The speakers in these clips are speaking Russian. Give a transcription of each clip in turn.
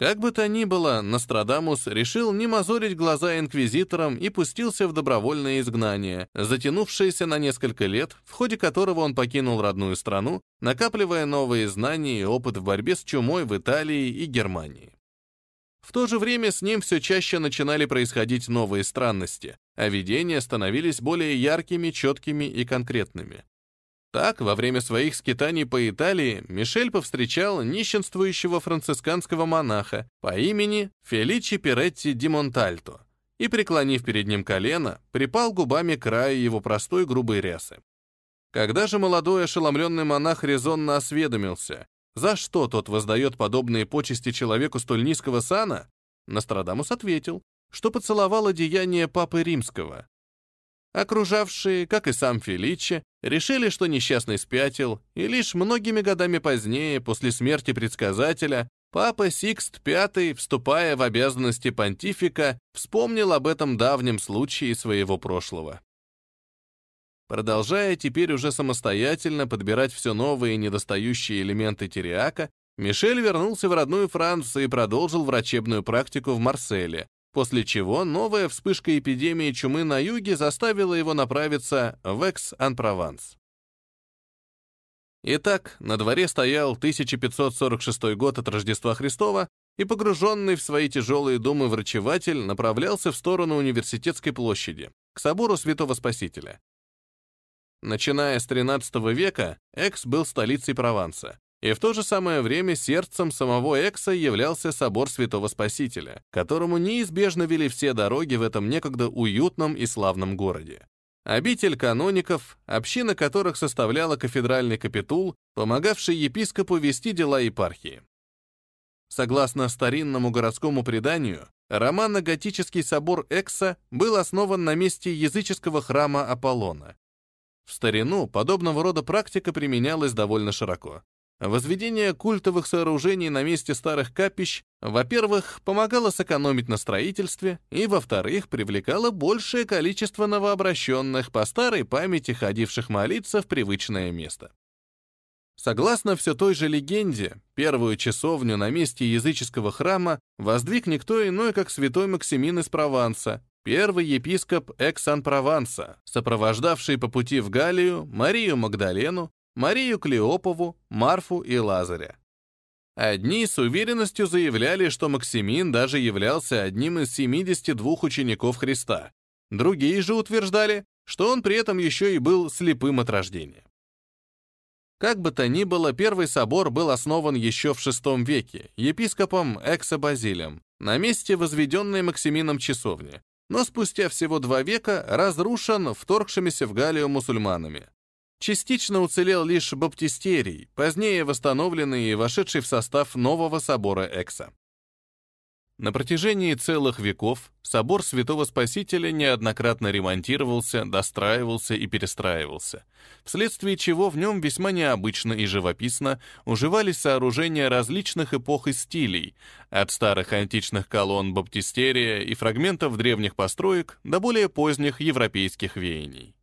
Как бы то ни было, Нострадамус решил не мозолить глаза инквизиторам и пустился в добровольное изгнание, затянувшееся на несколько лет, в ходе которого он покинул родную страну, накапливая новые знания и опыт в борьбе с чумой в Италии и Германии. В то же время с ним все чаще начинали происходить новые странности, а видения становились более яркими, четкими и конкретными. Так, во время своих скитаний по Италии Мишель повстречал нищенствующего францисканского монаха по имени Феличи Перетти ди Монтальто и, преклонив перед ним колено, припал губами к краю его простой грубой рясы. Когда же молодой ошеломленный монах резонно осведомился, за что тот воздает подобные почести человеку столь низкого сана, Нострадамус ответил, что поцеловал одеяние Папы Римского, Окружавшие, как и сам Феличи, решили, что несчастный спятил, и лишь многими годами позднее, после смерти предсказателя, папа Сикст V, вступая в обязанности понтифика, вспомнил об этом давнем случае своего прошлого. Продолжая теперь уже самостоятельно подбирать все новые недостающие элементы Тириака, Мишель вернулся в родную Францию и продолжил врачебную практику в Марселе, после чего новая вспышка эпидемии чумы на юге заставила его направиться в Экс-Ан-Прованс. Итак, на дворе стоял 1546 год от Рождества Христова, и погруженный в свои тяжелые думы врачеватель направлялся в сторону Университетской площади, к собору Святого Спасителя. Начиная с XIII века, Экс был столицей Прованса, и в то же самое время сердцем самого Экса являлся собор Святого Спасителя, которому неизбежно вели все дороги в этом некогда уютном и славном городе. Обитель каноников, община которых составляла кафедральный капитул, помогавший епископу вести дела епархии. Согласно старинному городскому преданию, романо-готический собор Экса был основан на месте языческого храма Аполлона. В старину подобного рода практика применялась довольно широко. Возведение культовых сооружений на месте старых капищ, во-первых, помогало сэкономить на строительстве, и, во-вторых, привлекало большее количество новообращенных по старой памяти ходивших молиться в привычное место. Согласно все той же легенде, первую часовню на месте языческого храма воздвиг никто иной, как святой Максимин из Прованса, первый епископ Эксан-Прованса, сопровождавший по пути в Галлию Марию Магдалену, Марию Клеопову, Марфу и Лазаря. Одни с уверенностью заявляли, что Максимин даже являлся одним из 72 учеников Христа. Другие же утверждали, что он при этом еще и был слепым от рождения. Как бы то ни было, первый собор был основан еще в VI веке епископом Эксобазилем на месте возведенной Максимином часовни, но спустя всего два века разрушен вторгшимися в Галлию мусульманами. Частично уцелел лишь баптистерий, позднее восстановленный и вошедший в состав нового собора Экса. На протяжении целых веков собор Святого Спасителя неоднократно ремонтировался, достраивался и перестраивался, вследствие чего в нем весьма необычно и живописно уживались сооружения различных эпох и стилей, от старых античных колонн баптистерия и фрагментов древних построек до более поздних европейских веяний.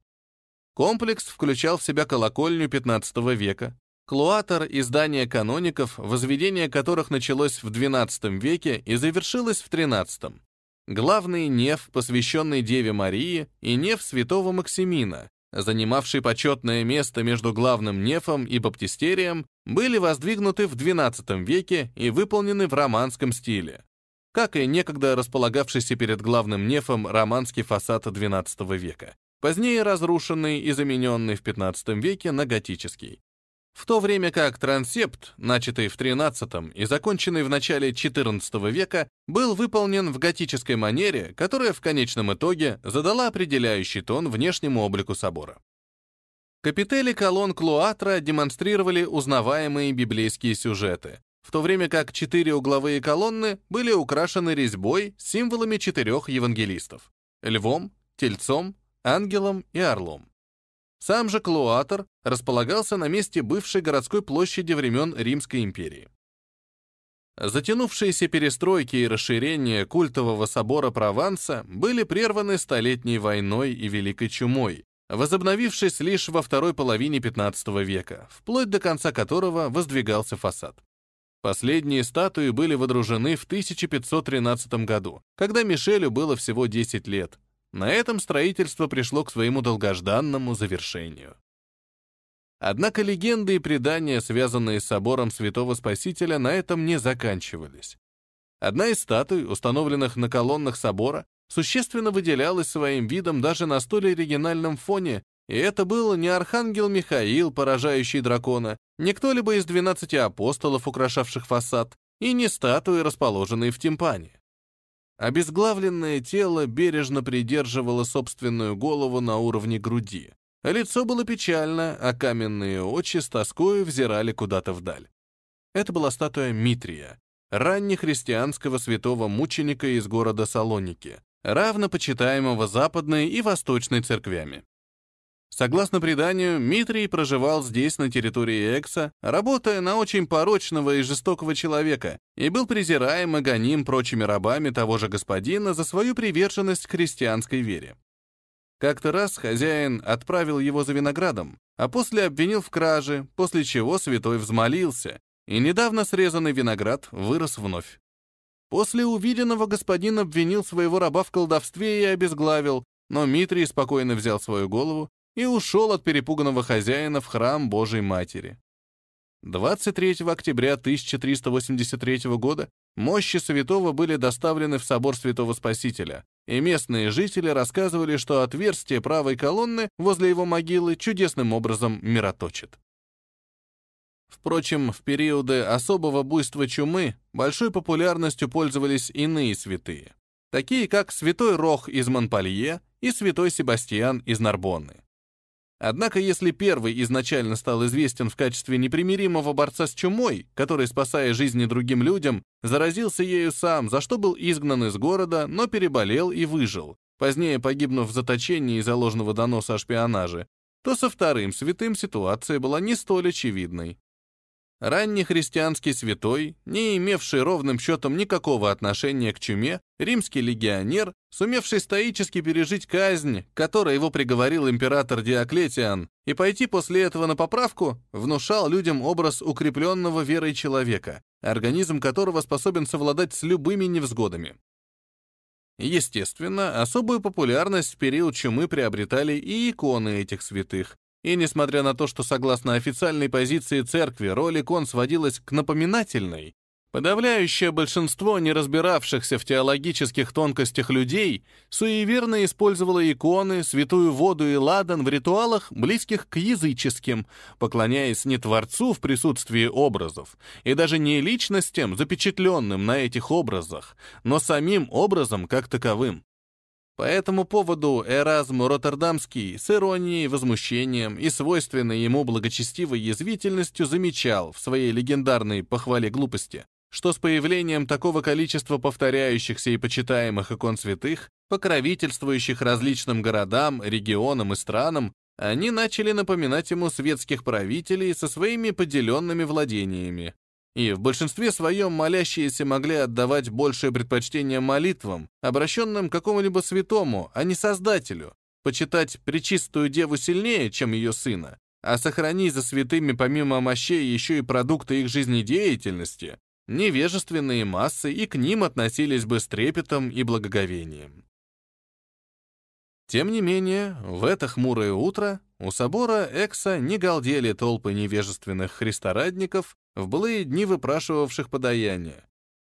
Комплекс включал в себя колокольню XV века, клуатор и здание каноников, возведение которых началось в XII веке и завершилось в XIII. Главный неф, посвященный Деве Марии, и неф святого Максимина, занимавший почетное место между главным нефом и баптистерием, были воздвигнуты в XII веке и выполнены в романском стиле, как и некогда располагавшийся перед главным нефом романский фасад XII века позднее разрушенный и замененный в XV веке на готический. В то время как трансепт, начатый в XIII и законченный в начале XIV века, был выполнен в готической манере, которая в конечном итоге задала определяющий тон внешнему облику собора. Капители колонн Клуатра демонстрировали узнаваемые библейские сюжеты, в то время как четыре угловые колонны были украшены резьбой с символами четырех евангелистов — львом, тельцом, ангелом и орлом. Сам же Клуатор располагался на месте бывшей городской площади времен Римской империи. Затянувшиеся перестройки и расширения культового собора Прованса были прерваны Столетней войной и Великой чумой, возобновившись лишь во второй половине XV века, вплоть до конца которого воздвигался фасад. Последние статуи были водружены в 1513 году, когда Мишелю было всего 10 лет. На этом строительство пришло к своему долгожданному завершению. Однако легенды и предания, связанные с собором Святого Спасителя, на этом не заканчивались. Одна из статуй, установленных на колоннах собора, существенно выделялась своим видом даже на столь оригинальном фоне, и это был не архангел Михаил, поражающий дракона, не кто-либо из двенадцати апостолов, украшавших фасад, и не статуи, расположенные в тимпане. Обезглавленное тело бережно придерживало собственную голову на уровне груди. Лицо было печально, а каменные очи с тоскою взирали куда-то вдаль. Это была статуя Митрия, раннехристианского святого мученика из города Салоники, равно почитаемого западной и восточной церквями. Согласно преданию, Митрий проживал здесь, на территории Экса, работая на очень порочного и жестокого человека, и был презираем и гоним прочими рабами того же господина за свою приверженность к христианской вере. Как-то раз хозяин отправил его за виноградом, а после обвинил в краже, после чего святой взмолился, и недавно срезанный виноград вырос вновь. После увиденного господин обвинил своего раба в колдовстве и обезглавил, но Митрий спокойно взял свою голову и ушел от перепуганного хозяина в храм Божьей Матери. 23 октября 1383 года мощи святого были доставлены в собор Святого Спасителя, и местные жители рассказывали, что отверстие правой колонны возле его могилы чудесным образом мироточит. Впрочем, в периоды особого буйства чумы большой популярностью пользовались иные святые, такие как святой Рох из Монпалье и святой Себастьян из Нарбонны. Однако, если первый изначально стал известен в качестве непримиримого борца с чумой, который, спасая жизни другим людям, заразился ею сам, за что был изгнан из города, но переболел и выжил, позднее погибнув в заточении из-за ложного доноса о шпионаже, то со вторым святым ситуация была не столь очевидной. Ранний христианский святой, не имевший ровным счетом никакого отношения к чуме, римский легионер, сумевший стоически пережить казнь, которой его приговорил император Диоклетиан, и пойти после этого на поправку, внушал людям образ укрепленного верой человека, организм которого способен совладать с любыми невзгодами. Естественно, особую популярность в период чумы приобретали и иконы этих святых, и несмотря на то, что согласно официальной позиции церкви роль икон сводилась к напоминательной, подавляющее большинство не разбиравшихся в теологических тонкостях людей суеверно использовало иконы, святую воду и ладан в ритуалах, близких к языческим, поклоняясь не Творцу в присутствии образов, и даже не личностям, запечатленным на этих образах, но самим образом как таковым. По этому поводу Эразм Роттердамский с иронией, возмущением и свойственной ему благочестивой язвительностью замечал в своей легендарной похвале глупости, что с появлением такого количества повторяющихся и почитаемых икон святых, покровительствующих различным городам, регионам и странам, они начали напоминать ему светских правителей со своими поделенными владениями, и в большинстве своем молящиеся могли отдавать большее предпочтение молитвам, обращенным к какому-либо святому, а не Создателю, почитать Пречистую Деву сильнее, чем ее сына, а сохрани за святыми помимо мощей еще и продукты их жизнедеятельности, невежественные массы и к ним относились бы с трепетом и благоговением. Тем не менее, в это хмурое утро у собора Экса не галдели толпы невежественных христорадников, в былые дни выпрашивавших подаяние.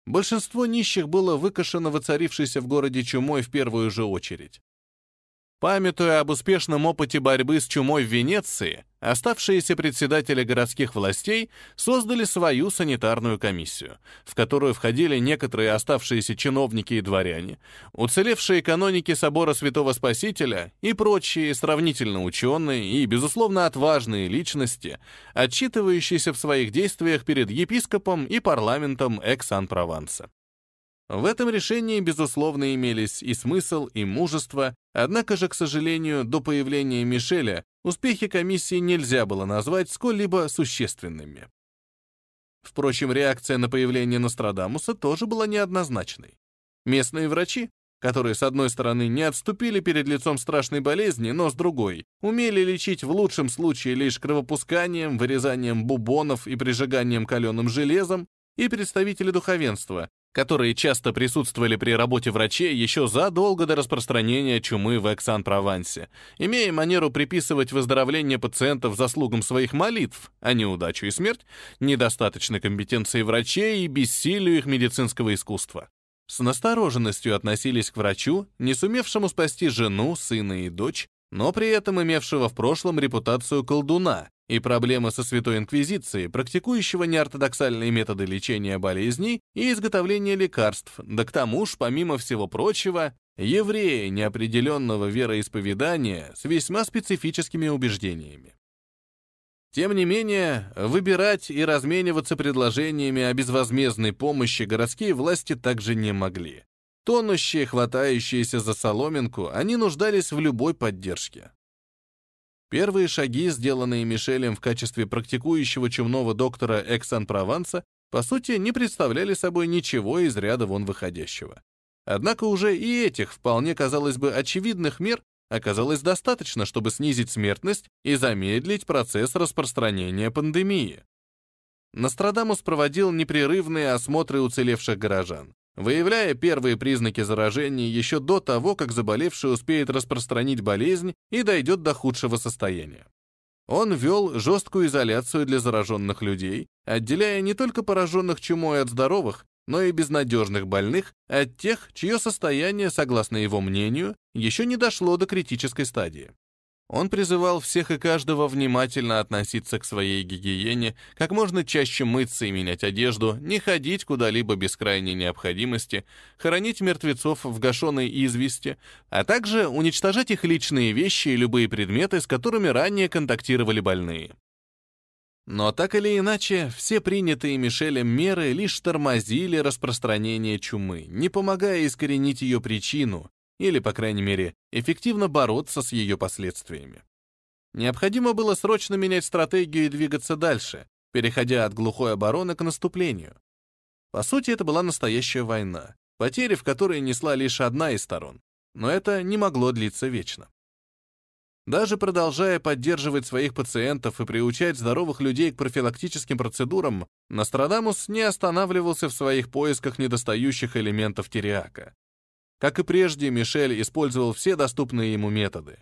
Большинство нищих было выкашено воцарившейся в городе чумой в первую же очередь. Памятуя об успешном опыте борьбы с чумой в Венеции, оставшиеся председатели городских властей создали свою санитарную комиссию, в которую входили некоторые оставшиеся чиновники и дворяне, уцелевшие каноники собора Святого Спасителя и прочие сравнительно ученые и, безусловно, отважные личности, отчитывающиеся в своих действиях перед епископом и парламентом Экс-Ан-Прованса. В этом решении, безусловно, имелись и смысл, и мужество, однако же, к сожалению, до появления Мишеля успехи комиссии нельзя было назвать сколь-либо существенными. Впрочем, реакция на появление Нострадамуса тоже была неоднозначной. Местные врачи, которые, с одной стороны, не отступили перед лицом страшной болезни, но с другой, умели лечить в лучшем случае лишь кровопусканием, вырезанием бубонов и прижиганием каленым железом, и представители духовенства, которые часто присутствовали при работе врачей еще задолго до распространения чумы в Эксан-Провансе, имея манеру приписывать выздоровление пациентов заслугам своих молитв, а не удачу и смерть, недостаточной компетенции врачей и бессилию их медицинского искусства. С настороженностью относились к врачу, не сумевшему спасти жену, сына и дочь, но при этом имевшего в прошлом репутацию колдуна, и проблемы со Святой Инквизицией, практикующего неортодоксальные методы лечения болезней и изготовления лекарств, да к тому ж, помимо всего прочего, еврея неопределенного вероисповедания с весьма специфическими убеждениями. Тем не менее, выбирать и размениваться предложениями о безвозмездной помощи городские власти также не могли. Тонущие, хватающиеся за соломинку, они нуждались в любой поддержке. Первые шаги, сделанные Мишелем в качестве практикующего чумного доктора Эксан-Прованса, по сути, не представляли собой ничего из ряда вон выходящего. Однако уже и этих, вполне казалось бы, очевидных мер оказалось достаточно, чтобы снизить смертность и замедлить процесс распространения пандемии. Нострадамус проводил непрерывные осмотры уцелевших горожан выявляя первые признаки заражения еще до того, как заболевший успеет распространить болезнь и дойдет до худшего состояния. Он ввел жесткую изоляцию для зараженных людей, отделяя не только пораженных чумой от здоровых, но и безнадежных больных от тех, чье состояние, согласно его мнению, еще не дошло до критической стадии. Он призывал всех и каждого внимательно относиться к своей гигиене, как можно чаще мыться и менять одежду, не ходить куда-либо без крайней необходимости, хоронить мертвецов в гашеной извести, а также уничтожать их личные вещи и любые предметы, с которыми ранее контактировали больные. Но так или иначе, все принятые Мишелем меры лишь тормозили распространение чумы, не помогая искоренить ее причину, или, по крайней мере, эффективно бороться с ее последствиями. Необходимо было срочно менять стратегию и двигаться дальше, переходя от глухой обороны к наступлению. По сути, это была настоящая война, потери в которой несла лишь одна из сторон, но это не могло длиться вечно. Даже продолжая поддерживать своих пациентов и приучать здоровых людей к профилактическим процедурам, Нострадамус не останавливался в своих поисках недостающих элементов тириака. Как и прежде, Мишель использовал все доступные ему методы.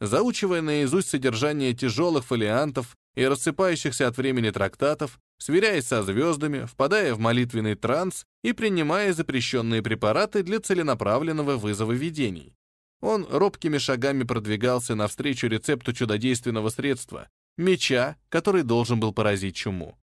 Заучивая наизусть содержание тяжелых фолиантов и рассыпающихся от времени трактатов, сверяясь со звездами, впадая в молитвенный транс и принимая запрещенные препараты для целенаправленного вызова видений. Он робкими шагами продвигался навстречу рецепту чудодейственного средства — меча, который должен был поразить чуму.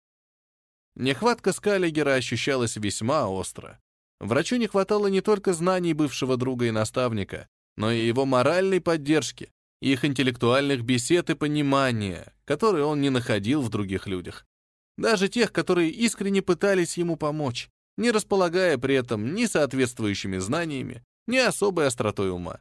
Нехватка Скаллигера ощущалась весьма остро. Врачу не хватало не только знаний бывшего друга и наставника, но и его моральной поддержки, их интеллектуальных бесед и понимания, которые он не находил в других людях. Даже тех, которые искренне пытались ему помочь, не располагая при этом ни соответствующими знаниями, ни особой остротой ума.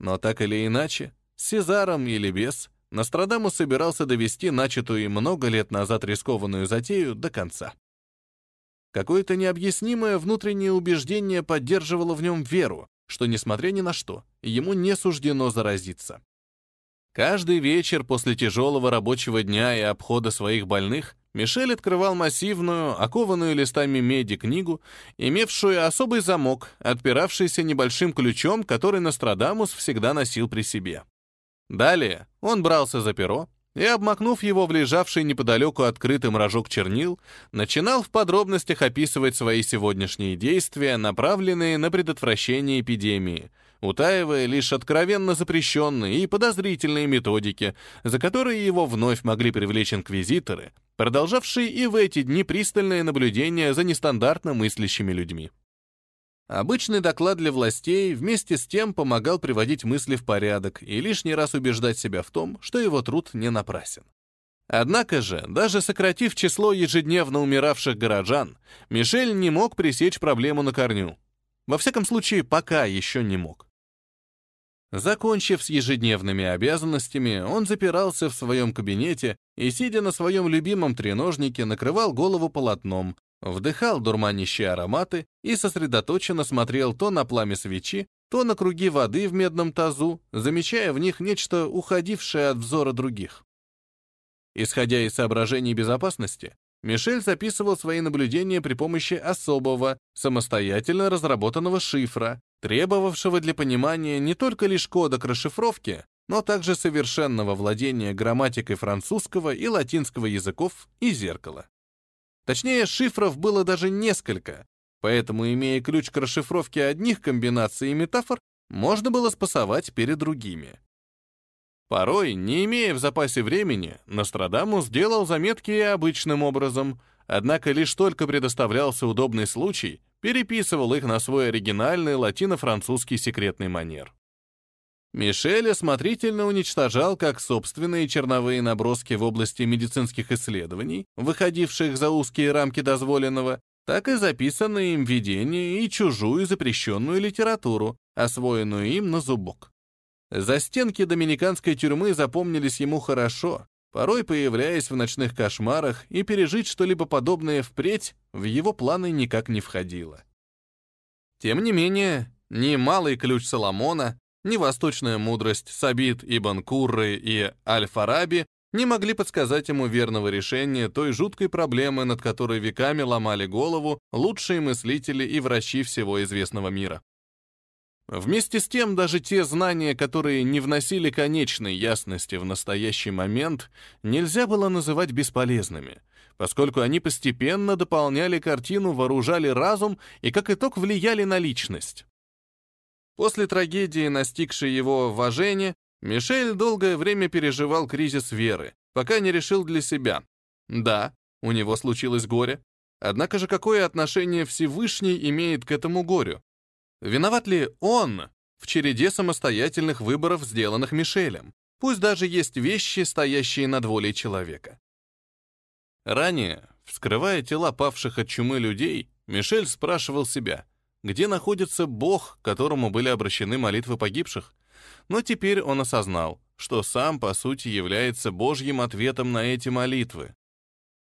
Но так или иначе, с Сезаром или без, Нострадамус собирался довести начатую много лет назад рискованную затею до конца. Какое-то необъяснимое внутреннее убеждение поддерживало в нем веру, что, несмотря ни на что, ему не суждено заразиться. Каждый вечер после тяжелого рабочего дня и обхода своих больных Мишель открывал массивную, окованную листами меди книгу, имевшую особый замок, отпиравшийся небольшим ключом, который Нострадамус всегда носил при себе. Далее он брался за перо, и, обмакнув его в лежавший неподалеку открытый рожок чернил, начинал в подробностях описывать свои сегодняшние действия, направленные на предотвращение эпидемии, утаивая лишь откровенно запрещенные и подозрительные методики, за которые его вновь могли привлечь инквизиторы, продолжавшие и в эти дни пристальное наблюдение за нестандартно мыслящими людьми. Обычный доклад для властей вместе с тем помогал приводить мысли в порядок и лишний раз убеждать себя в том, что его труд не напрасен. Однако же, даже сократив число ежедневно умиравших горожан, Мишель не мог пресечь проблему на корню. Во всяком случае, пока еще не мог. Закончив с ежедневными обязанностями, он запирался в своем кабинете и, сидя на своем любимом треножнике, накрывал голову полотном, вдыхал дурманящие ароматы и сосредоточенно смотрел то на пламя свечи, то на круги воды в медном тазу, замечая в них нечто уходившее от взора других. Исходя из соображений безопасности, Мишель записывал свои наблюдения при помощи особого, самостоятельно разработанного шифра, требовавшего для понимания не только лишь кода к расшифровке, но также совершенного владения грамматикой французского и латинского языков и зеркала. Точнее, шифров было даже несколько, поэтому, имея ключ к расшифровке одних комбинаций и метафор, можно было спасовать перед другими. Порой, не имея в запасе времени, Нострадамус делал заметки и обычным образом, однако лишь только предоставлялся удобный случай, переписывал их на свой оригинальный латино-французский секретный манер. Мишель осмотрительно уничтожал как собственные черновые наброски в области медицинских исследований, выходивших за узкие рамки дозволенного, так и записанные им видения и чужую запрещенную литературу, освоенную им на зубок. Застенки доминиканской тюрьмы запомнились ему хорошо, порой появляясь в ночных кошмарах, и пережить что-либо подобное впредь в его планы никак не входило. Тем не менее, ни малый ключ Соломона, ни восточная мудрость Сабит Ибн Курры и Аль-Фараби не могли подсказать ему верного решения той жуткой проблемы, над которой веками ломали голову лучшие мыслители и врачи всего известного мира. Вместе с тем, даже те знания, которые не вносили конечной ясности в настоящий момент, нельзя было называть бесполезными, поскольку они постепенно дополняли картину, вооружали разум и, как итог, влияли на личность. После трагедии, настигшей его в Ажене, Мишель долгое время переживал кризис веры, пока не решил для себя. Да, у него случилось горе, однако же какое отношение Всевышний имеет к этому горю? Виноват ли он в череде самостоятельных выборов, сделанных Мишелем? Пусть даже есть вещи, стоящие над волей человека. Ранее, вскрывая тела павших от чумы людей, Мишель спрашивал себя, где находится Бог, которому были обращены молитвы погибших. Но теперь он осознал, что сам, по сути, является Божьим ответом на эти молитвы.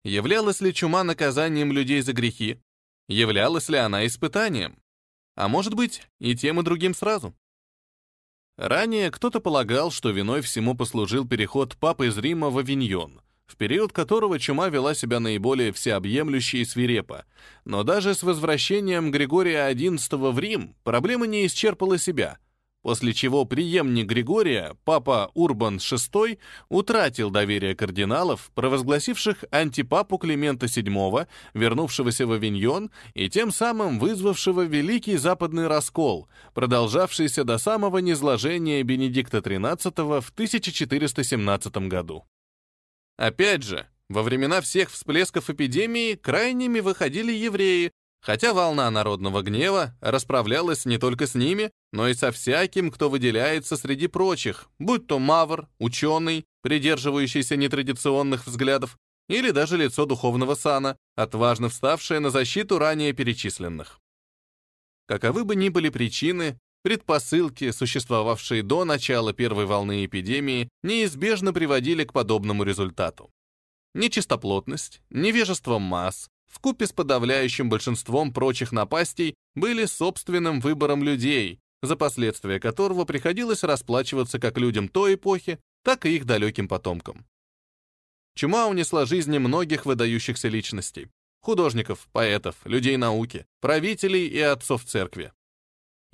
Являлась ли чума наказанием людей за грехи? Являлась ли она испытанием? А может быть, и тем, и другим сразу? Ранее кто-то полагал, что виной всему послужил переход папы из Рима в Авиньон, в период которого чума вела себя наиболее всеобъемлюще и свирепо. Но даже с возвращением Григория XI в Рим проблема не исчерпала себя, после чего преемник Григория, папа Урбан VI, утратил доверие кардиналов, провозгласивших антипапу Климента VII, вернувшегося в Авиньон и тем самым вызвавшего Великий Западный раскол, продолжавшийся до самого низложения Бенедикта XIII в 1417 году. Опять же, во времена всех всплесков эпидемии крайними выходили евреи, хотя волна народного гнева расправлялась не только с ними, но и со всяким, кто выделяется среди прочих, будь то мавр, ученый, придерживающийся нетрадиционных взглядов, или даже лицо духовного сана, отважно вставшее на защиту ранее перечисленных. Каковы бы ни были причины, Предпосылки, существовавшие до начала первой волны эпидемии, неизбежно приводили к подобному результату. Нечистоплотность, невежество масс, вкупе с подавляющим большинством прочих напастей, были собственным выбором людей, за последствия которого приходилось расплачиваться как людям той эпохи, так и их далеким потомкам. Чума унесла жизни многих выдающихся личностей — художников, поэтов, людей науки, правителей и отцов церкви.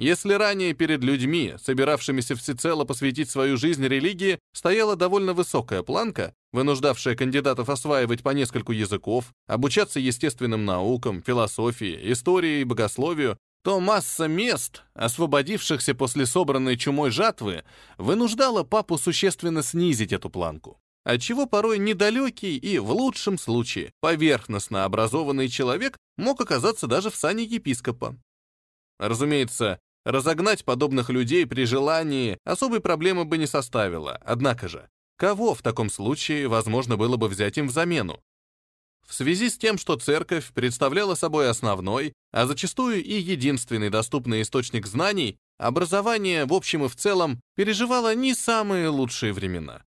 Если ранее перед людьми, собиравшимися всецело посвятить свою жизнь религии, стояла довольно высокая планка, вынуждавшая кандидатов осваивать по нескольку языков, обучаться естественным наукам, философии, истории и богословию, то масса мест, освободившихся после собранной чумой жатвы, вынуждала папу существенно снизить эту планку. Отчего порой недалекий и, в лучшем случае, поверхностно образованный человек мог оказаться даже в сане епископа. Разумеется, разогнать подобных людей при желании особой проблемы бы не составило, однако же, кого в таком случае возможно было бы взять им в замену? В связи с тем, что церковь представляла собой основной, а зачастую и единственный доступный источник знаний, образование в общем и в целом переживало не самые лучшие времена.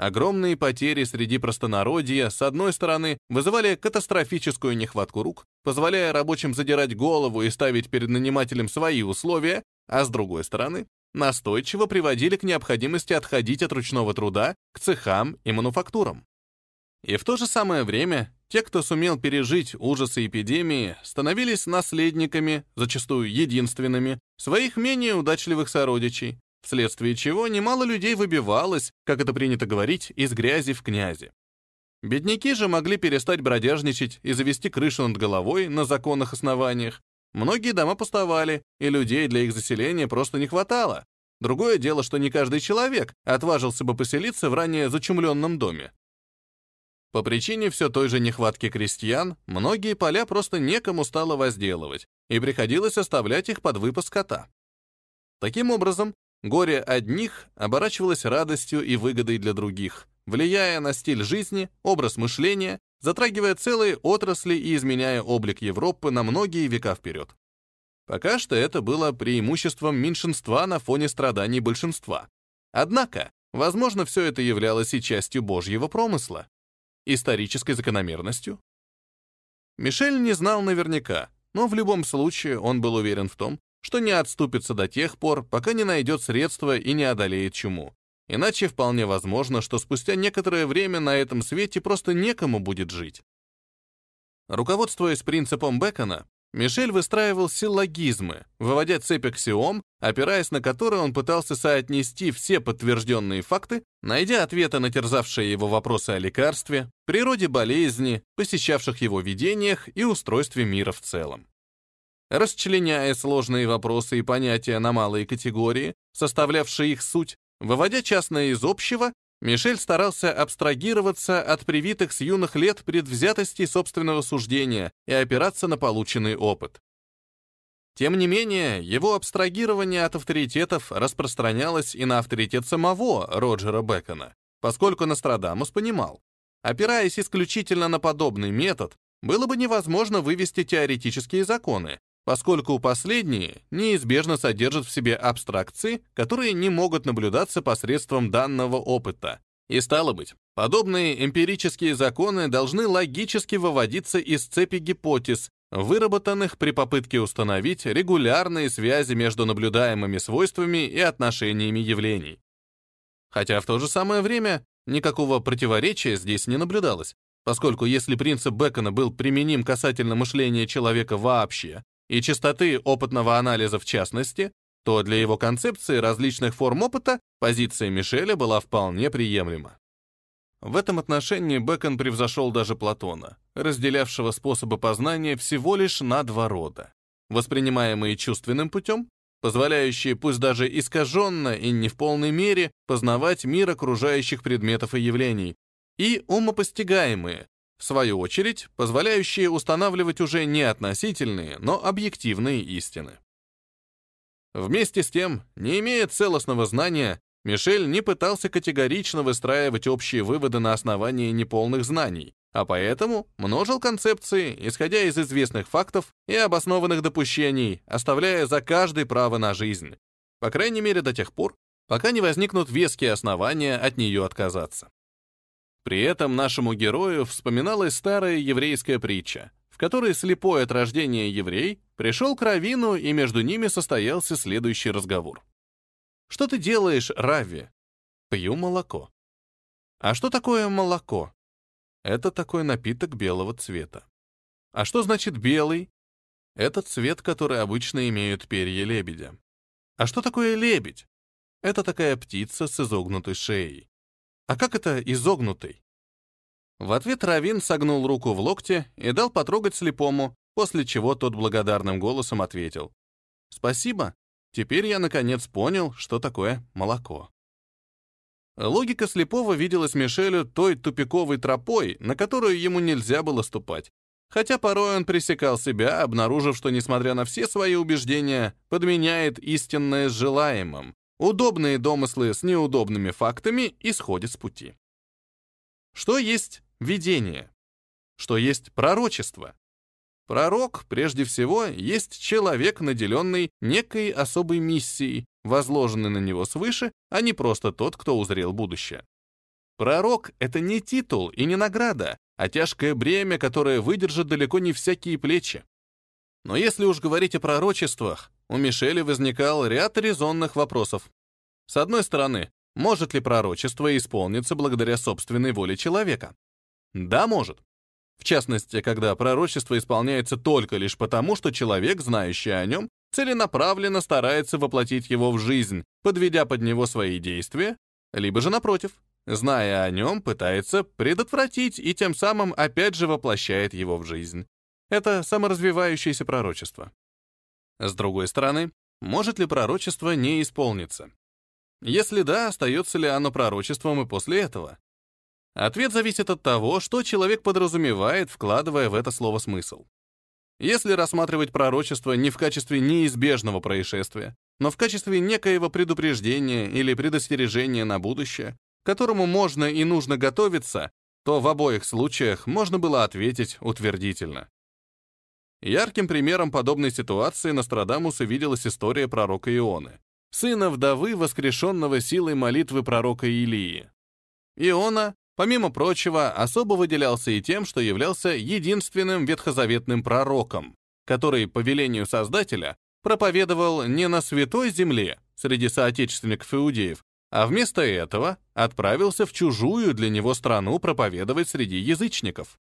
Огромные потери среди простонародья, с одной стороны, вызывали катастрофическую нехватку рук, позволяя рабочим задирать голову и ставить перед нанимателем свои условия, а с другой стороны, настойчиво приводили к необходимости отходить от ручного труда к цехам и мануфактурам. И в то же самое время те, кто сумел пережить ужасы эпидемии, становились наследниками, зачастую единственными, своих менее удачливых сородичей, вследствие чего немало людей выбивалось, как это принято говорить, из грязи в князи. Бедняки же могли перестать бродяжничать и завести крышу над головой на законных основаниях. Многие дома пустовали, и людей для их заселения просто не хватало. Другое дело, что не каждый человек отважился бы поселиться в ранее зачумленном доме. По причине все той же нехватки крестьян, многие поля просто некому стало возделывать, и приходилось оставлять их под выпас скота. Таким образом, горе одних оборачивалось радостью и выгодой для других влияя на стиль жизни, образ мышления, затрагивая целые отрасли и изменяя облик Европы на многие века вперед. Пока что это было преимуществом меньшинства на фоне страданий большинства. Однако, возможно, все это являлось и частью Божьего промысла, исторической закономерностью. Мишель не знал наверняка, но в любом случае он был уверен в том, что не отступится до тех пор, пока не найдет средства и не одолеет чуму. Иначе вполне возможно, что спустя некоторое время на этом свете просто некому будет жить. Руководствуясь принципом Бекона, Мишель выстраивал силлогизмы, выводя цепь аксиом, опираясь на которые он пытался соотнести все подтвержденные факты, найдя ответы на терзавшие его вопросы о лекарстве, природе болезни, посещавших его видениях и устройстве мира в целом. Расчленяя сложные вопросы и понятия на малые категории, составлявшие их суть, Выводя частное из общего, Мишель старался абстрагироваться от привитых с юных лет предвзятостей собственного суждения и опираться на полученный опыт. Тем не менее, его абстрагирование от авторитетов распространялось и на авторитет самого Роджера Бекона, поскольку Нострадамус понимал, опираясь исключительно на подобный метод, было бы невозможно вывести теоретические законы, поскольку последние неизбежно содержат в себе абстракции, которые не могут наблюдаться посредством данного опыта. И стало быть, подобные эмпирические законы должны логически выводиться из цепи гипотез, выработанных при попытке установить регулярные связи между наблюдаемыми свойствами и отношениями явлений. Хотя в то же самое время никакого противоречия здесь не наблюдалось, поскольку если принцип Бекона был применим касательно мышления человека вообще, и частоты опытного анализа в частности, то для его концепции различных форм опыта позиция Мишеля была вполне приемлема. В этом отношении Бекон превзошел даже Платона, разделявшего способы познания всего лишь на два рода. Воспринимаемые чувственным путем, позволяющие пусть даже искаженно и не в полной мере познавать мир окружающих предметов и явлений, и умопостигаемые, в свою очередь, позволяющие устанавливать уже не относительные, но объективные истины. Вместе с тем, не имея целостного знания, Мишель не пытался категорично выстраивать общие выводы на основании неполных знаний, а поэтому множил концепции, исходя из известных фактов и обоснованных допущений, оставляя за каждый право на жизнь, по крайней мере до тех пор, пока не возникнут веские основания от нее отказаться. При этом нашему герою вспоминалась старая еврейская притча, в которой слепой от рождения еврей пришел к Равину, и между ними состоялся следующий разговор. «Что ты делаешь, Рави?» «Пью молоко». «А что такое молоко?» «Это такой напиток белого цвета». «А что значит белый?» «Это цвет, который обычно имеют перья лебедя». «А что такое лебедь?» «Это такая птица с изогнутой шеей». А как это изогнутый? В ответ Равин согнул руку в локте и дал потрогать слепому, после чего тот благодарным голосом ответил. «Спасибо. Теперь я, наконец, понял, что такое молоко». Логика слепого виделась Мишелю той тупиковой тропой, на которую ему нельзя было ступать. Хотя порой он пресекал себя, обнаружив, что, несмотря на все свои убеждения, подменяет истинное с желаемым, Удобные домыслы с неудобными фактами исходят с пути. Что есть видение? Что есть пророчество? Пророк, прежде всего, есть человек, наделенный некой особой миссией, возложенной на него свыше, а не просто тот, кто узрел будущее. Пророк — это не титул и не награда, а тяжкое бремя, которое выдержит далеко не всякие плечи. Но если уж говорить о пророчествах, у Мишеля возникал ряд резонных вопросов. С одной стороны, может ли пророчество исполниться благодаря собственной воле человека? Да, может. В частности, когда пророчество исполняется только лишь потому, что человек, знающий о нем, целенаправленно старается воплотить его в жизнь, подведя под него свои действия, либо же, напротив, зная о нем, пытается предотвратить и тем самым опять же воплощает его в жизнь. Это саморазвивающееся пророчество. С другой стороны, может ли пророчество не исполниться? Если да, остается ли оно пророчеством и после этого? Ответ зависит от того, что человек подразумевает, вкладывая в это слово смысл. Если рассматривать пророчество не в качестве неизбежного происшествия, но в качестве некоего предупреждения или предостережения на будущее, которому можно и нужно готовиться, то в обоих случаях можно было ответить утвердительно. Ярким примером подобной ситуации Нострадамуса виделась история пророка Ионы, сына вдовы, воскрешенного силой молитвы пророка Илии. Иона, помимо прочего, особо выделялся и тем, что являлся единственным ветхозаветным пророком, который, по велению Создателя, проповедовал не на святой земле, среди соотечественников иудеев, а вместо этого отправился в чужую для него страну проповедовать среди язычников.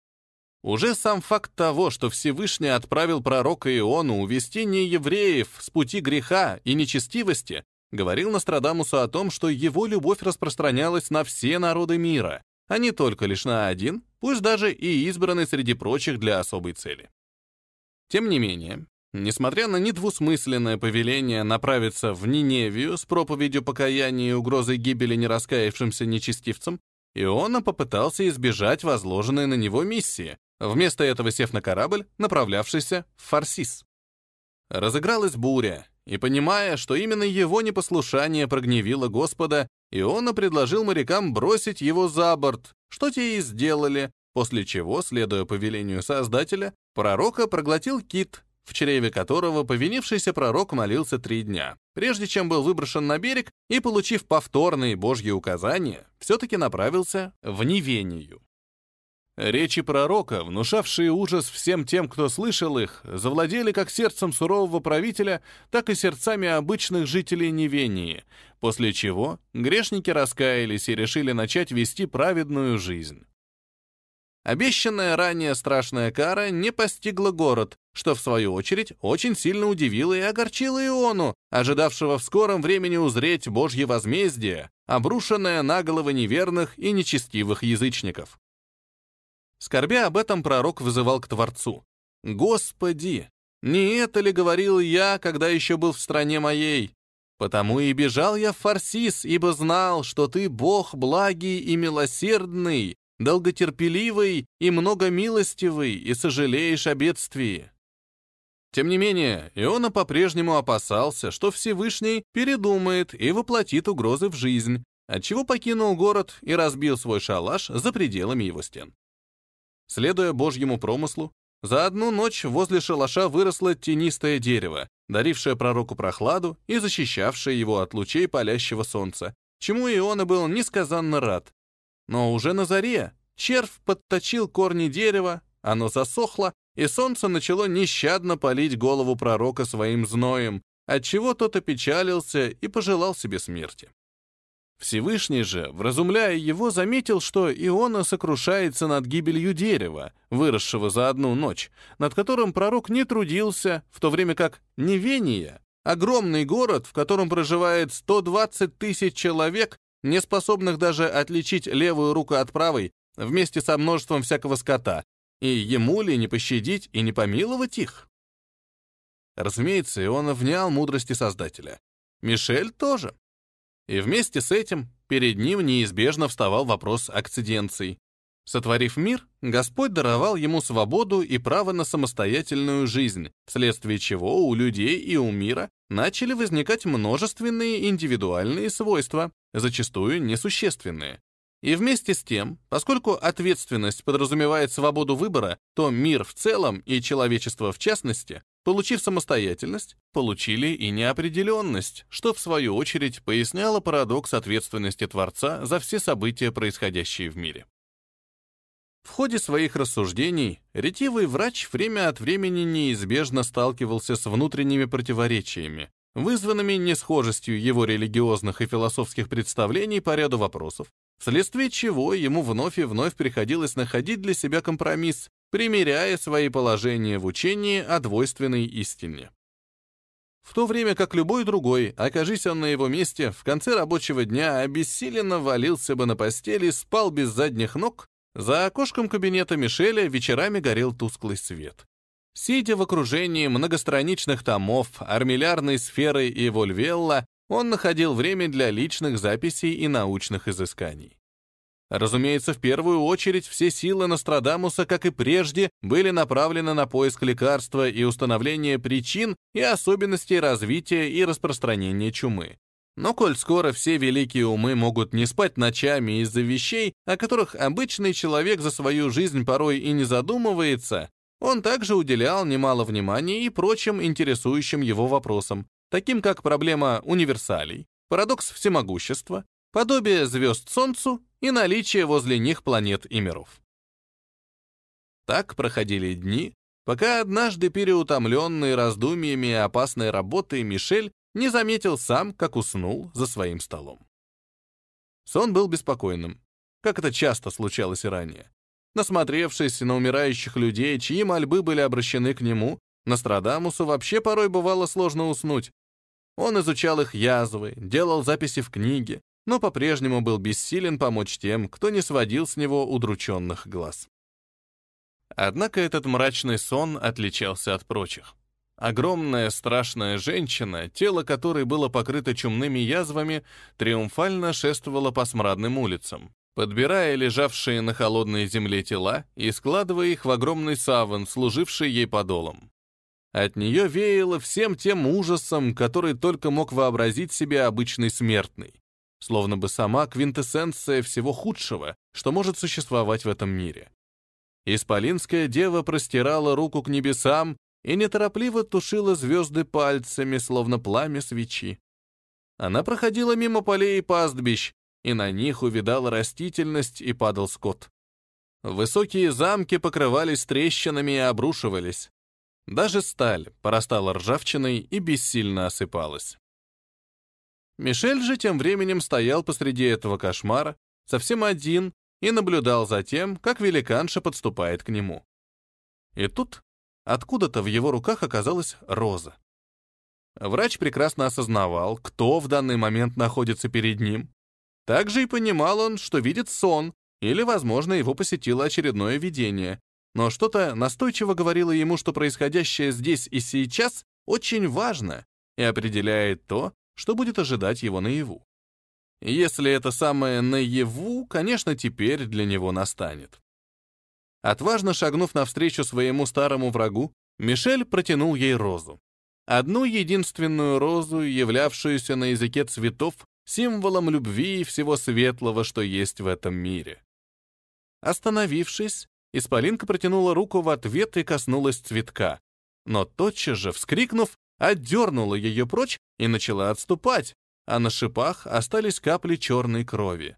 Уже сам факт того, что Всевышний отправил пророка Иону увести не евреев с пути греха и нечестивости, говорил Нострадамусу о том, что его любовь распространялась на все народы мира, а не только лишь на один, пусть даже и избранный среди прочих для особой цели. Тем не менее, несмотря на недвусмысленное повеление направиться в Ниневию с проповедью покаяния и угрозой гибели нераскаявшимся нечестивцам, Иона попытался избежать возложенной на него миссии, вместо этого сев на корабль, направлявшийся в Фарсис. Разыгралась буря, и, понимая, что именно его непослушание прогневило Господа, Иона предложил морякам бросить его за борт, что те и сделали, после чего, следуя повелению Создателя, пророка проглотил кит, в чреве которого повинившийся пророк молился три дня, прежде чем был выброшен на берег и, получив повторные божьи указания, все-таки направился в Невению. Речи пророка, внушавшие ужас всем тем, кто слышал их, завладели как сердцем сурового правителя, так и сердцами обычных жителей Невении, после чего грешники раскаялись и решили начать вести праведную жизнь. Обещанная ранее страшная кара не постигла город, что, в свою очередь, очень сильно удивило и огорчило Иону, ожидавшего в скором времени узреть Божье возмездие, обрушенное на головы неверных и нечестивых язычников. Скорбя об этом, пророк вызывал к Творцу. «Господи, не это ли говорил я, когда еще был в стране моей? Потому и бежал я в Фарсис, ибо знал, что ты Бог благий и милосердный, долготерпеливый и многомилостивый, и сожалеешь о бедствии». Тем не менее, Иона по-прежнему опасался, что Всевышний передумает и воплотит угрозы в жизнь, отчего покинул город и разбил свой шалаш за пределами его стен. Следуя Божьему промыслу, за одну ночь возле шалаша выросло тенистое дерево, дарившее пророку прохладу и защищавшее его от лучей палящего солнца, чему Иона был несказанно рад. Но уже на заре червь подточил корни дерева, оно засохло, и солнце начало нещадно палить голову пророка своим зноем, отчего тот опечалился и пожелал себе смерти. Всевышний же, вразумляя его, заметил, что Иона сокрушается над гибелью дерева, выросшего за одну ночь, над которым пророк не трудился, в то время как Невения, огромный город, в котором проживает 120 тысяч человек, не способных даже отличить левую руку от правой, вместе со множеством всякого скота, и ему ли не пощадить и не помиловать их? Разумеется, Иона внял мудрости Создателя. Мишель тоже. И вместе с этим перед ним неизбежно вставал вопрос акциденций. Сотворив мир, Господь даровал ему свободу и право на самостоятельную жизнь, вследствие чего у людей и у мира начали возникать множественные индивидуальные свойства, зачастую несущественные. И вместе с тем, поскольку ответственность подразумевает свободу выбора, то мир в целом и человечество в частности Получив самостоятельность, получили и неопределенность, что в свою очередь поясняло парадокс ответственности Творца за все события, происходящие в мире. В ходе своих рассуждений ретивый врач время от времени неизбежно сталкивался с внутренними противоречиями, вызванными несхожестью его религиозных и философских представлений по ряду вопросов, вследствие чего ему вновь и вновь приходилось находить для себя компромисс, примеряя свои положения в учении о двойственной истине. В то время как любой другой, окажись он на его месте, в конце рабочего дня обессиленно валился бы на постели, спал без задних ног, за окошком кабинета Мишеля вечерами горел тусклый свет. Сидя в окружении многостраничных томов, армиллярной сферы и вольвелла, он находил время для личных записей и научных изысканий. Разумеется, в первую очередь все силы Нострадамуса, как и прежде, были направлены на поиск лекарства и установление причин и особенностей развития и распространения чумы. Но коль скоро все великие умы могут не спать ночами из-за вещей, о которых обычный человек за свою жизнь порой и не задумывается, он также уделял немало внимания и прочим интересующим его вопросам, таким как проблема универсалей, парадокс всемогущества, подобие звезд Солнцу и наличие возле них планет и миров. Так проходили дни, пока однажды переутомленный раздумьями и опасной работой Мишель не заметил сам, как уснул за своим столом. Сон был беспокойным, как это часто случалось и ранее. Насмотревшись на умирающих людей, чьи мольбы были обращены к нему, Нострадамусу вообще порой бывало сложно уснуть. Он изучал их язвы, делал записи в книге, но по-прежнему был бессилен помочь тем, кто не сводил с него удрученных глаз. Однако этот мрачный сон отличался от прочих. Огромная страшная женщина, тело которой было покрыто чумными язвами, триумфально шествовала по смрадным улицам, подбирая лежавшие на холодной земле тела и складывая их в огромный саван, служивший ей подолом. От нее веяло всем тем ужасом, который только мог вообразить себе обычный смертный словно бы сама квинтэссенция всего худшего, что может существовать в этом мире. Исполинская дева простирала руку к небесам и неторопливо тушила звезды пальцами, словно пламя свечи. Она проходила мимо полей и пастбищ, и на них увидала растительность и падал скот. Высокие замки покрывались трещинами и обрушивались. Даже сталь порастала ржавчиной и бессильно осыпалась. Мишель же тем временем стоял посреди этого кошмара, совсем один, и наблюдал за тем, как великанша подступает к нему. И тут откуда-то в его руках оказалась роза. Врач прекрасно осознавал, кто в данный момент находится перед ним. Также и понимал он, что видит сон, или, возможно, его посетило очередное видение. Но что-то настойчиво говорило ему, что происходящее здесь и сейчас очень важно и определяет то, что будет ожидать его наяву. Если это самое наяву, конечно, теперь для него настанет. Отважно шагнув навстречу своему старому врагу, Мишель протянул ей розу. Одну единственную розу, являвшуюся на языке цветов символом любви и всего светлого, что есть в этом мире. Остановившись, Исполинка протянула руку в ответ и коснулась цветка, но тотчас же, вскрикнув, отдернула ее прочь и начала отступать, а на шипах остались капли черной крови.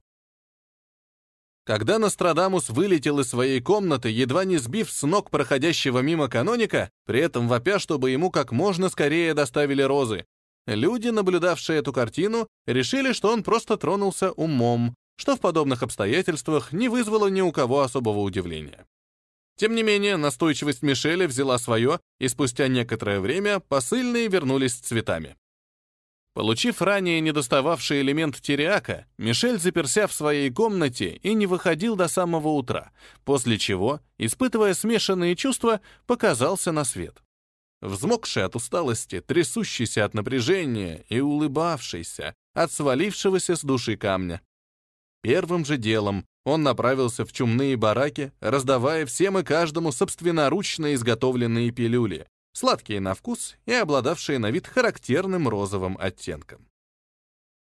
Когда Нострадамус вылетел из своей комнаты, едва не сбив с ног проходящего мимо каноника, при этом вопя, чтобы ему как можно скорее доставили розы, люди, наблюдавшие эту картину, решили, что он просто тронулся умом, что в подобных обстоятельствах не вызвало ни у кого особого удивления. Тем не менее, настойчивость Мишеля взяла свое, и спустя некоторое время посыльные вернулись с цветами. Получив ранее недостававший элемент тириака, Мишель заперся в своей комнате и не выходил до самого утра, после чего, испытывая смешанные чувства, показался на свет. Взмокший от усталости, трясущийся от напряжения и улыбавшийся от свалившегося с души камня. Первым же делом он направился в чумные бараки, раздавая всем и каждому собственноручно изготовленные пилюли, сладкие на вкус и обладавшие на вид характерным розовым оттенком.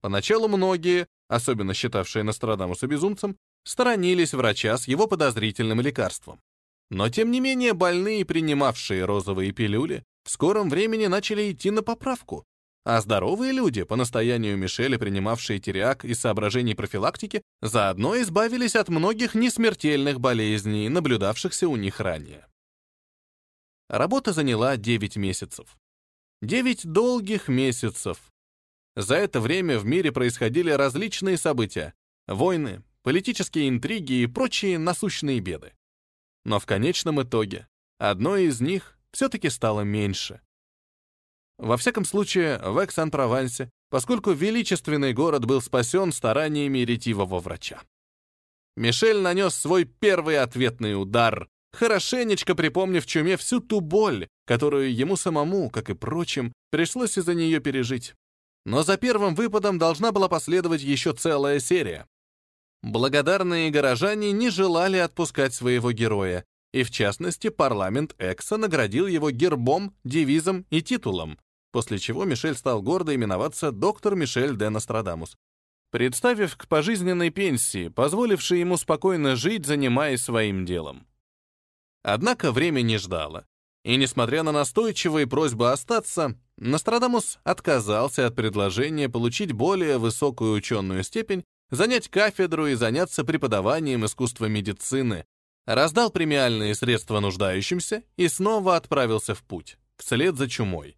Поначалу многие, особенно считавшие Нострадамуса безумцем, сторонились врача с его подозрительным лекарством. Но тем не менее больные, принимавшие розовые пилюли, в скором времени начали идти на поправку, а здоровые люди, по настоянию Мишеля, принимавшие тириак из соображений профилактики, заодно избавились от многих несмертельных болезней, наблюдавшихся у них ранее. Работа заняла 9 месяцев. 9 долгих месяцев. За это время в мире происходили различные события — войны, политические интриги и прочие насущные беды. но в конечном итоге одной из них все-таки стало меньше. Во всяком случае, в Экс-Ан-Провансе, поскольку величественный город был спасен стараниями ретивого врача. Мишель нанес свой первый ответный удар, хорошенечко припомнив чуме всю ту боль, которую ему самому, как и прочим, пришлось из-за нее пережить. Но за первым выпадом должна была последовать еще целая серия. Благодарные горожане не желали отпускать своего героя, и в частности парламент Экса наградил его гербом, девизом и титулом, после чего Мишель стал гордо именоваться доктор Мишель де Нострадамус, представив к пожизненной пенсии, позволившей ему спокойно жить, занимаясь своим делом. Однако время не ждало, и, несмотря на настойчивые просьбы остаться, Нострадамус отказался от предложения получить более высокую ученую степень, занять кафедру и заняться преподаванием искусства медицины, раздал премиальные средства нуждающимся и снова отправился в путь, вслед за чумой.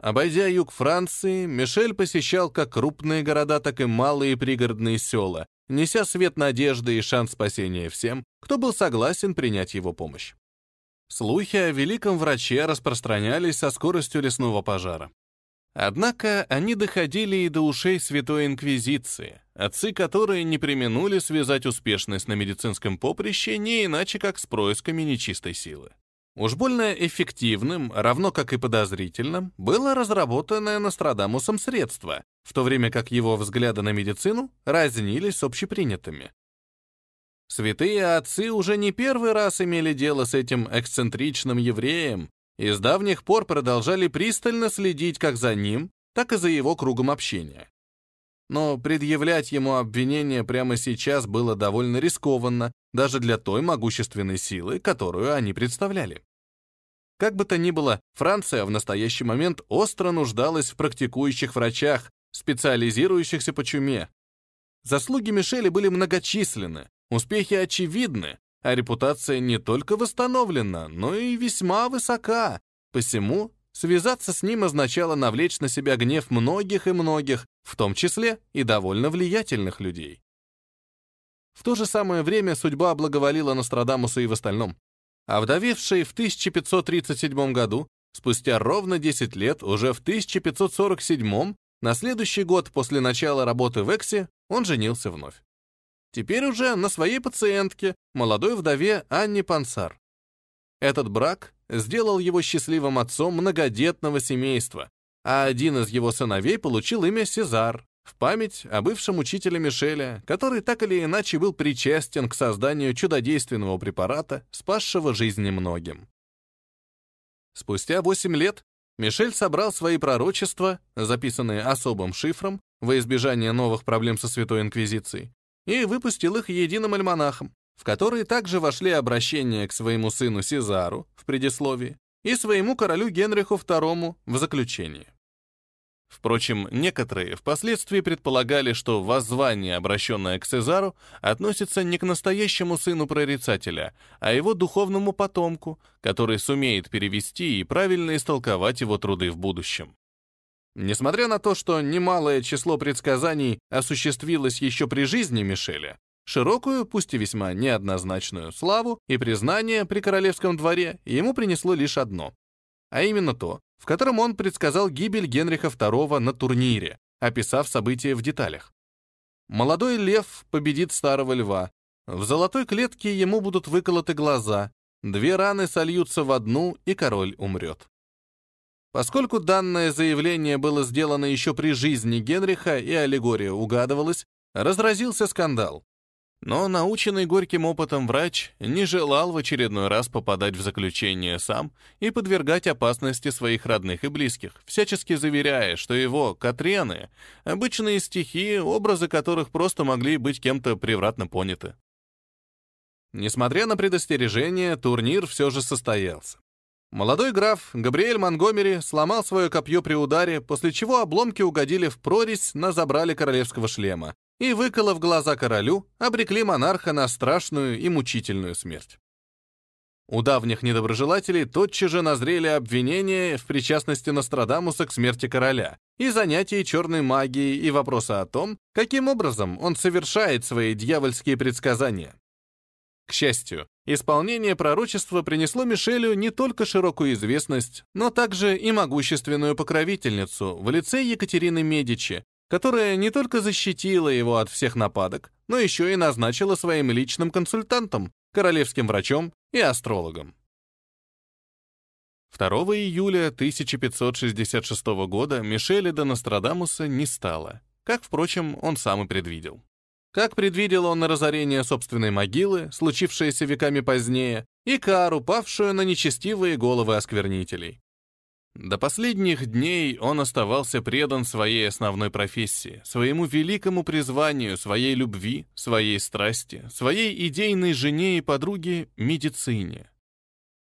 Обойдя юг Франции, Мишель посещал как крупные города, так и малые пригородные села, неся свет надежды и шанс спасения всем, кто был согласен принять его помощь. Слухи о великом враче распространялись со скоростью лесного пожара. Однако они доходили и до ушей Святой Инквизиции, отцы которой не применули связать успешность на медицинском поприще не иначе, как с происками нечистой силы. Уж больно эффективным, равно как и подозрительным, было разработанное Нострадамусом средство, в то время как его взгляды на медицину разнились с общепринятыми. Святые отцы уже не первый раз имели дело с этим эксцентричным евреем и с давних пор продолжали пристально следить как за ним, так и за его кругом общения. Но предъявлять ему обвинение прямо сейчас было довольно рискованно, даже для той могущественной силы, которую они представляли. Как бы то ни было, Франция в настоящий момент остро нуждалась в практикующих врачах, специализирующихся по чуме. Заслуги Мишеля были многочисленны, Успехи очевидны, а репутация не только восстановлена, но и весьма высока. Посему связаться с ним означало навлечь на себя гнев многих и многих, в том числе и довольно влиятельных людей. В то же самое время судьба благоволила Нострадамусу и в остальном. А вдовевший в 1537 году, спустя ровно 10 лет, уже в 1547, на следующий год после начала работы в Эксе, он женился вновь. Теперь уже на своей пациентке, молодой вдове Анне Пансар. Этот брак сделал его счастливым отцом многодетного семейства, а один из его сыновей получил имя Сезар в память о бывшем учителе Мишеля, который так или иначе был причастен к созданию чудодейственного препарата, спасшего жизни многим. Спустя 8 лет Мишель собрал свои пророчества, записанные особым шифром, во избежание новых проблем со Святой Инквизицией, и выпустил их единым альманахом, в который также вошли обращения к своему сыну Сезару в предисловии и своему королю Генриху II в заключении. Впрочем, некоторые впоследствии предполагали, что воззвание, обращенное к Сезару, относится не к настоящему сыну прорицателя, а его духовному потомку, который сумеет перевести и правильно истолковать его труды в будущем. Несмотря на то, что немалое число предсказаний осуществилось еще при жизни Мишеля, широкую, пусть и весьма неоднозначную, славу и признание при королевском дворе ему принесло лишь одно, а именно то, в котором он предсказал гибель Генриха II на турнире, описав события в деталях. Молодой лев победит старого льва, в золотой клетке ему будут выколоты глаза, две раны сольются в одну, и король умрет. Поскольку данное заявление было сделано еще при жизни Генриха и аллегория угадывалась, разразился скандал. Но наученный горьким опытом врач не желал в очередной раз попадать в заключение сам и подвергать опасности своих родных и близких, всячески заверяя, что его Катрены — обычные стихи, образы которых просто могли быть кем-то превратно поняты. Несмотря на предостережение, турнир все же состоялся. Молодой граф Габриэль Монгомери сломал свое копье при ударе, после чего обломки угодили в прорезь на забрали королевского шлема и, выколов глаза королю, обрекли монарха на страшную и мучительную смерть. У давних недоброжелателей тотчас же назрели обвинения в причастности Нострадамуса к смерти короля и занятии черной магией и вопросы о том, каким образом он совершает свои дьявольские предсказания. К счастью, исполнение пророчества принесло Мишелю не только широкую известность, но также и могущественную покровительницу в лице Екатерины Медичи, которая не только защитила его от всех нападок, но еще и назначила своим личным консультантом, королевским врачом и астрологом. 2 июля 1566 года Мишеля де Нострадамуса не стало, как, впрочем, он сам и предвидел. Как предвидел он разорение собственной могилы, случившееся веками позднее, и кару, павшую на нечестивые головы осквернителей. До последних дней он оставался предан своей основной профессии, своему великому призванию, своей любви, своей страсти, своей идейной жене и подруге — медицине.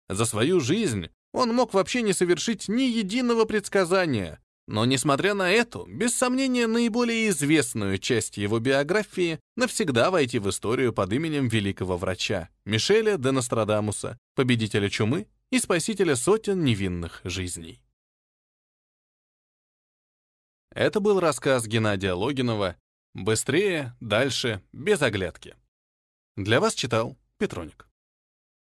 За свою жизнь он мог вообще не совершить ни единого предсказания, но, несмотря на эту, без сомнения, наиболее известную часть его биографии, навсегда войти в историю под именем великого врача Мишеля де Нострадамуса, победителя чумы и спасителя сотен невинных жизней. Это был рассказ Геннадия Логинова «Быстрее, дальше, без оглядки». Для вас читал Петроник.